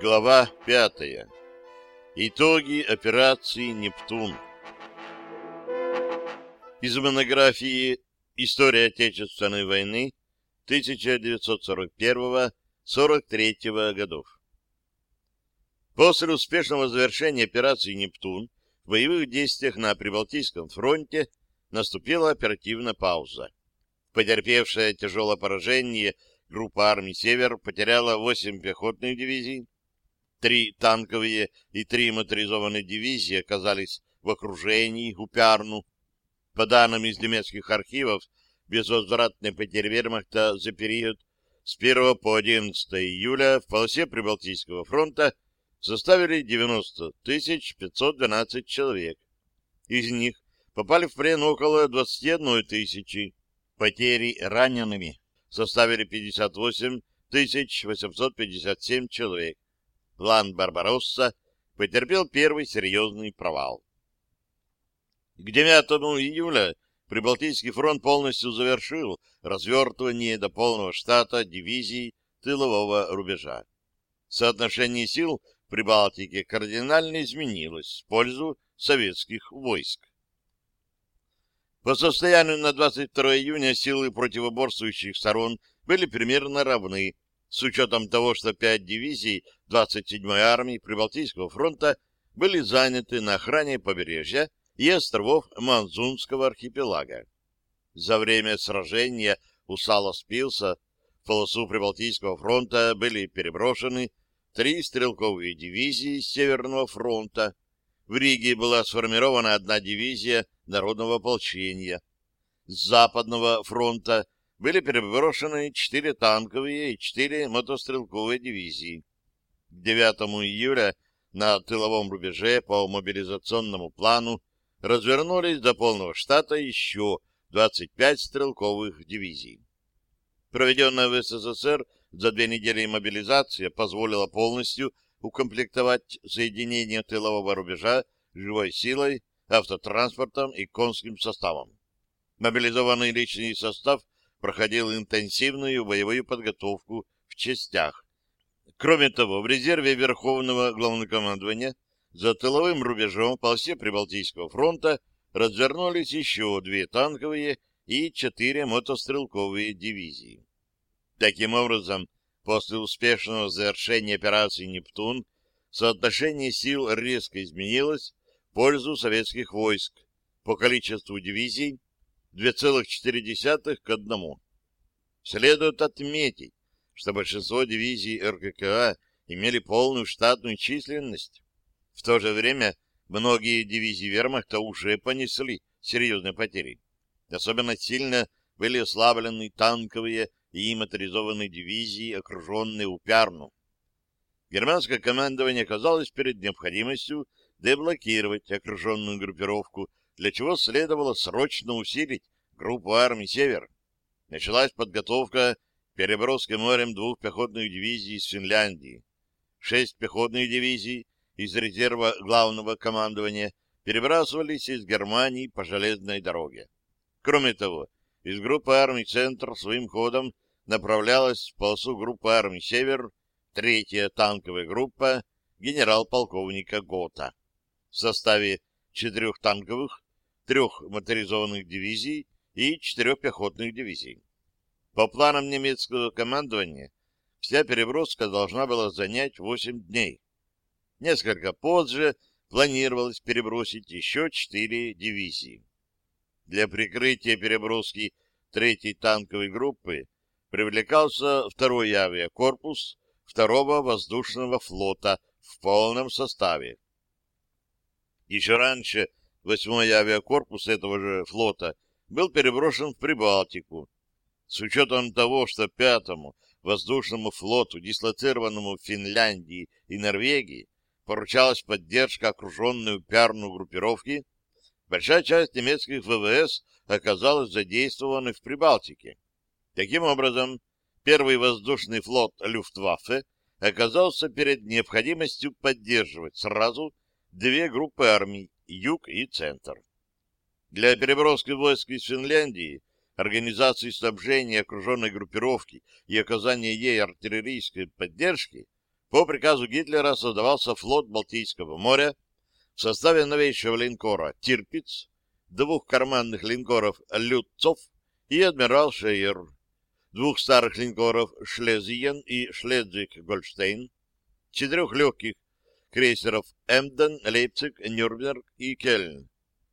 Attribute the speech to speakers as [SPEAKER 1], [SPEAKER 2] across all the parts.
[SPEAKER 1] Глава пятая. Итоги операции «Нептун». Из монографии «История Отечественной войны» 1941-43 годов. После успешного завершения операции «Нептун» в боевых действиях на Прибалтийском фронте наступила оперативная пауза. Потерпевшая тяжелое поражение группа армий «Север» потеряла 8 пехотных дивизий, три танковые и три моторизованные дивизии оказались в окружении у Пярну. По данным из немецких архивов, безвозвратные потери вермахта за период с 1 по 11 июля в полосе Прибалтийского фронта составили 90 512 человек. Из них попали в плен около 21 тысячи. Потери ранеными составили 58 857 человек. План Барбаросса потерпел первый серьезный провал. К 9 июля Прибалтийский фронт полностью завершил развертывание до полного штата дивизий тылового рубежа. Соотношение сил в Прибалтике кардинально изменилось в пользу советских войск. По состоянию на 22 июня силы противоборствующих сторон были примерно равны, с учетом того, что пять дивизий 27-й армии Прибалтийского фронта были заняты на охране побережья и островов Манзунского архипелага. За время сражения у Сала-Спилса в полосу Прибалтийского фронта были переброшены три стрелковые дивизии Северного фронта. В Риге была сформирована одна дивизия народного ополчения. С Западного фронта были переброшены четыре танковые и четыре мотострелковые дивизии. К 9 июля на тыловом рубеже по мобилизационному плану развернулись до полного штата еще 25 стрелковых дивизий. Проведенная в СССР за две недели мобилизация позволила полностью укомплектовать соединение тылового рубежа живой силой, автотранспортом и конским составом. Мобилизованный личный состав проходил интенсивную боевую подготовку в частях. Кроме того, в резерве Верховного Главнокомандования за тыловым рубежом по оси Прибалтийского фронта развернулись еще две танковые и четыре мотострелковые дивизии. Таким образом, после успешного завершения операции «Нептун» соотношение сил резко изменилось в пользу советских войск по количеству дивизий 2,4 к 1. Следует отметить, что большинство дивизий РККА имели полную штатную численность. В то же время многие дивизии вермахта уже понесли серьезные потери. Особенно сильно были ослаблены танковые и моторизованные дивизии, окруженные Упярну. Германское командование оказалось перед необходимостью деблокировать окруженную группировку для чего следовало срочно усилить группу армий «Север». Началась подготовка переброски морем двух пехотных дивизий из Финляндии. Шесть пехотных дивизий из резерва главного командования перебрасывались из Германии по железной дороге. Кроме того, из группы армий «Центр» своим ходом направлялась в полосу группы армий «Север» третья танковая группа генерал-полковника Гота в составе четырех танковых, трех моторизованных дивизий и четырех пехотных дивизий. По планам немецкого командования, вся переброска должна была занять 8 дней. Несколько позже планировалось перебросить еще четыре дивизии. Для прикрытия переброски третьей танковой группы привлекался второй авиакорпус второго воздушного флота в полном составе. Еще раньше Восьмой авиакорпус этого же флота был переброшен в Прибалтику. С учетом того, что пятому воздушному флоту, дислоцированному в Финляндии и Норвегии, поручалась поддержка окруженной упярну группировки, большая часть немецких ВВС оказалась задействована в Прибалтике. Таким образом, первый воздушный флот Люфтваффе оказался перед необходимостью поддерживать сразу две группы армий юг и центр. Для переброски войск из Финляндии, организации снабжения окруженной группировки и оказания ей артиллерийской поддержки по приказу Гитлера создавался флот Балтийского моря в составе новейшего линкора «Тирпиц», двух карманных линкоров «Люцов» и адмирал Шейер, двух старых линкоров «Шлезиен» и «Шлезвиг-Гольштейн», четырех легких крейсеров «Эмден», «Лейпциг», «Нюрнберг» и «Кельн»,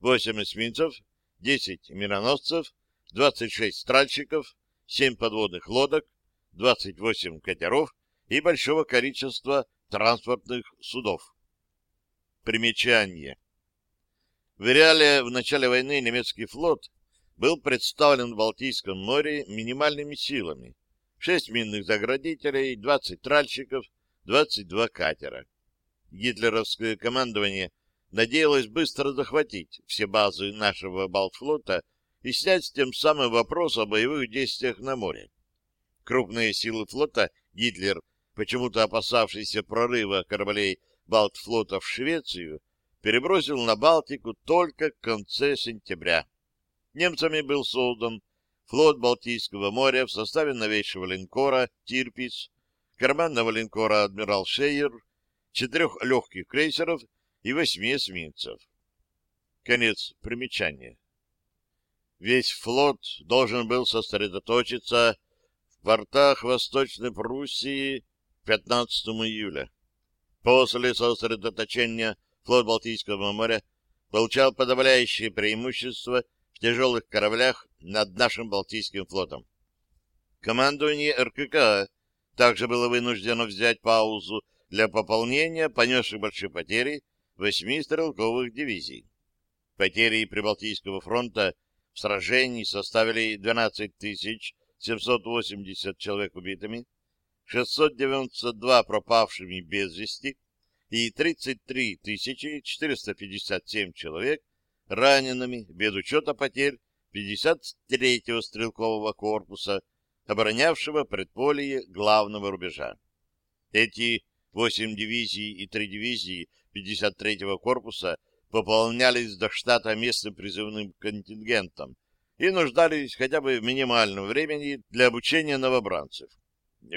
[SPEAKER 1] восемь эсминцев, десять миноносцев, двадцать шесть тральщиков, семь подводных лодок, двадцать восемь катеров и большого количества транспортных судов. Примечание. В реале в начале войны немецкий флот был представлен в Балтийском море минимальными силами. Шесть минных заградителей, 20 тральщиков, 22 катера. Гитлеровское командование надеялось быстро захватить все базы нашего Балтфлота и снять тем самым вопрос о боевых действиях на море. Крупные силы флота Гитлер, почему-то опасавшийся прорыва кораблей Балтфлота в Швецию, перебросил на Балтику только в конце сентября. Немцами был создан флот Балтийского моря в составе новейшего линкора «Тирпиц», карманного линкора «Адмирал Шейер», четырех легких крейсеров и восьми эсминцев. Конец примечания. Весь флот должен был сосредоточиться в портах Восточной Пруссии 15 июля. После сосредоточения флот Балтийского моря получал подавляющее преимущество в тяжелых кораблях над нашим Балтийским флотом. Командование РКК также было вынуждено взять паузу для пополнения понесших большие потери восьми стрелковых дивизий. Потери Прибалтийского фронта в сражении составили 12 780 человек убитыми, 692 пропавшими без вести и 33 457 человек ранеными без учета потерь 53-го стрелкового корпуса, оборонявшего предполье главного рубежа. Эти 8 дивизий и 3 дивизии 53-го корпуса пополнялись до штата местным призывным контингентом и нуждались хотя бы в минимальном времени для обучения новобранцев.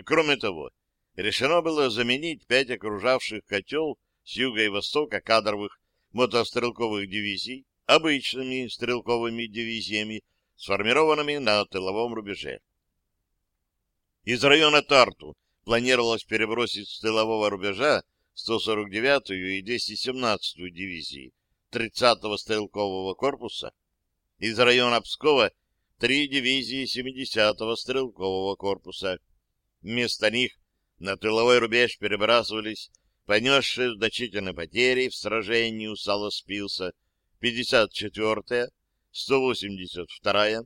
[SPEAKER 1] Кроме того, решено было заменить пять окружавших котел с юга и востока кадровых мотострелковых дивизий обычными стрелковыми дивизиями, сформированными на тыловом рубеже. Из района Тарту планировалось перебросить с тылового рубежа 149-ю и 217-ю дивизии 30-го стрелкового корпуса, из района Пскова три дивизии 70-го стрелкового корпуса. Вместо них на тыловой рубеж перебрасывались понесшие значительные потери в сражении у Саласпилса 54-я, 182-я,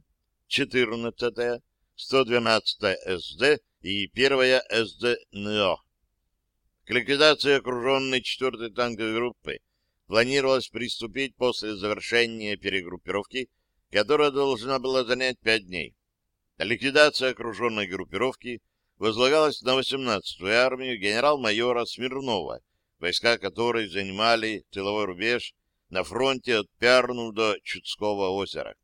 [SPEAKER 1] 14-я, 112-я СД и 1-я СД НО. К ликвидации окруженной 4-й танковой группы планировалось приступить после завершения перегруппировки, которая должна была занять 5 дней. Ликвидация окруженной группировки возлагалась на 18-ю армию генерал-майора Смирнова, войска которой занимали тыловой рубеж на фронте от Пярну до Чудского озера.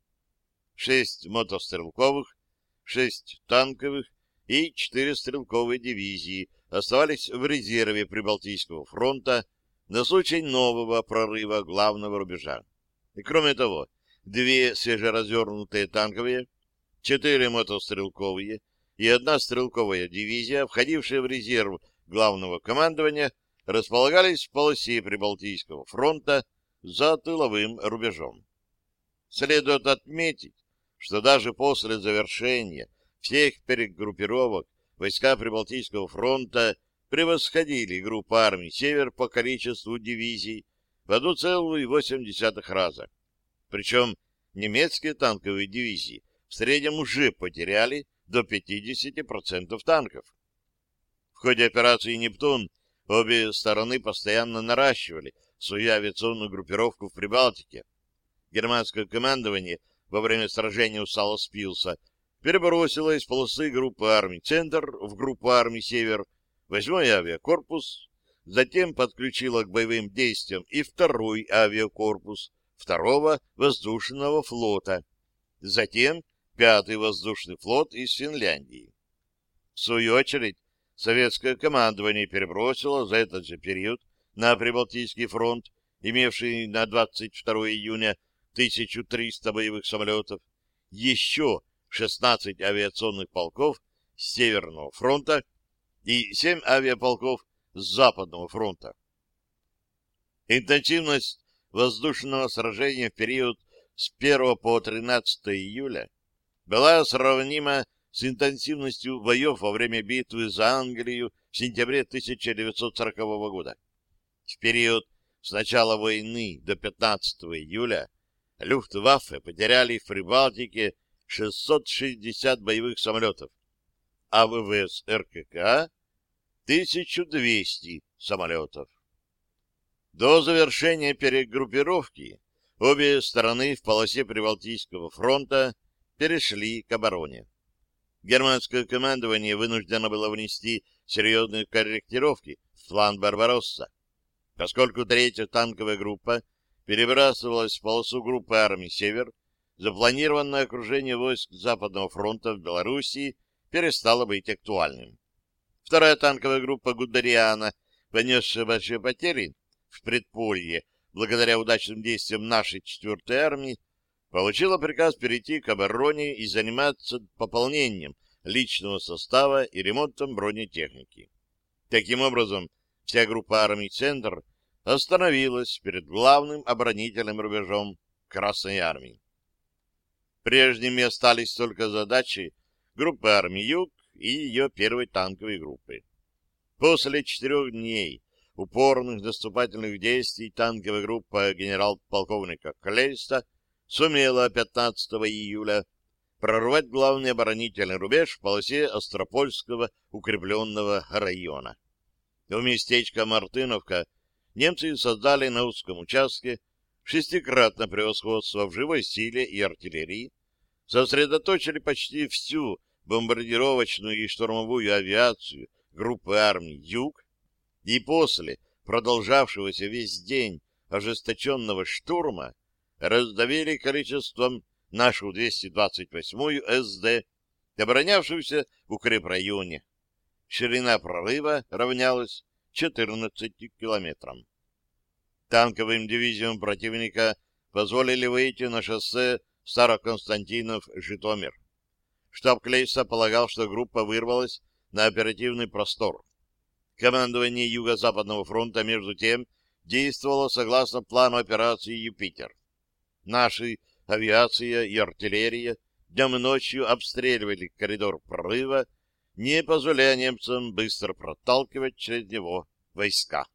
[SPEAKER 1] Шесть мотострелковых, шесть танковых и четыре стрелковые дивизии оставались в резерве Прибалтийского фронта на случай нового прорыва главного рубежа. И кроме того, две свежеразвернутые танковые, четыре мотострелковые и одна стрелковая дивизия, входившие в резерв главного командования, располагались в полосе Прибалтийского фронта за тыловым рубежом. Следует отметить, что даже после завершения всех перегруппировок войска Прибалтийского фронта превосходили группу армий «Север» по количеству дивизий в 1,8 раза. Причем немецкие танковые дивизии в среднем уже потеряли до 50% танков. В ходе операции «Нептун» обе стороны постоянно наращивали свою авиационную группировку в Прибалтике. Германское командование во время сражения у Саласпилса перебросило из полосы группы армий «Центр» в группу армий «Север» 8-й авиакорпус, затем подключила к боевым действиям и второй авиакорпус второго воздушного флота, затем пятый воздушный флот из Финляндии. В свою очередь, советское командование перебросило за этот же период на Прибалтийский фронт, имевший на 22 июня 1300 боевых самолетов, еще 16 авиационных полков с Северного фронта и 7 авиаполков с Западного фронта. Интенсивность воздушного сражения в период с 1 по 13 июля была сравнима с интенсивностью боев во время битвы за Англию в сентябре 1940 года. В период с начала войны до 15 июля Люфтваффе потеряли в Прибалтике 660 боевых самолетов, а ВВС РКК 1200 самолетов. До завершения перегруппировки обе стороны в полосе Прибалтийского фронта перешли к обороне. Германское командование вынуждено было внести серьезные корректировки в план «Барбаросса», поскольку третья танковая группа перебрасывалась в полосу группы армий «Север», запланированное окружение войск Западного фронта в Белоруссии перестало быть актуальным. Вторая танковая группа Гудериана, понесшая большие потери в предполье благодаря удачным действиям нашей 4-й армии, получила приказ перейти к обороне и заниматься пополнением личного состава и ремонтом бронетехники. Таким образом, вся группа армий «Центр» остановилась перед главным оборонительным рубежом Красной армии. Прежними остались только задачи группы армий «Юг» и ее первой танковой группы. После четырех дней упорных наступательных действий танковая группа генерал-полковника Клейста сумела 15 июля прорвать главный оборонительный рубеж в полосе Остропольского укрепленного района. В местечко Мартыновка немцы создали на узком участке шестикратное превосходство в живой силе и артиллерии, сосредоточили почти всю бомбардировочную и штурмовую авиацию группы армий «Юг», и после продолжавшегося весь день ожесточенного штурма раздавили количеством нашу 228-ю СД, оборонявшуюся в укрепрайоне. Ширина прорыва равнялась 14 километрам. Танковым дивизиям противника позволили выйти на шоссе Староконстантинов-Житомир. Штаб Клейса полагал, что группа вырвалась на оперативный простор. Командование Юго-Западного фронта, между тем, действовало согласно плану операции «Юпитер». Наши авиация и артиллерия днем и ночью обстреливали коридор прорыва, не позволяя немцам быстро проталкивать через него войска.